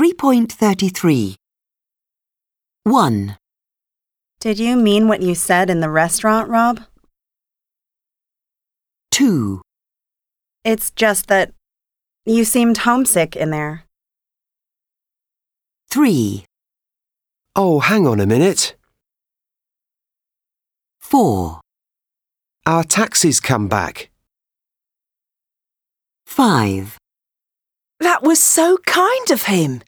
3.33 1, Did you mean what you said in the restaurant, Rob? 2, It's just that you seemed homesick in there. 3, Oh, hang on a minute. 4, Our taxi's come back. 5, That was so kind of him.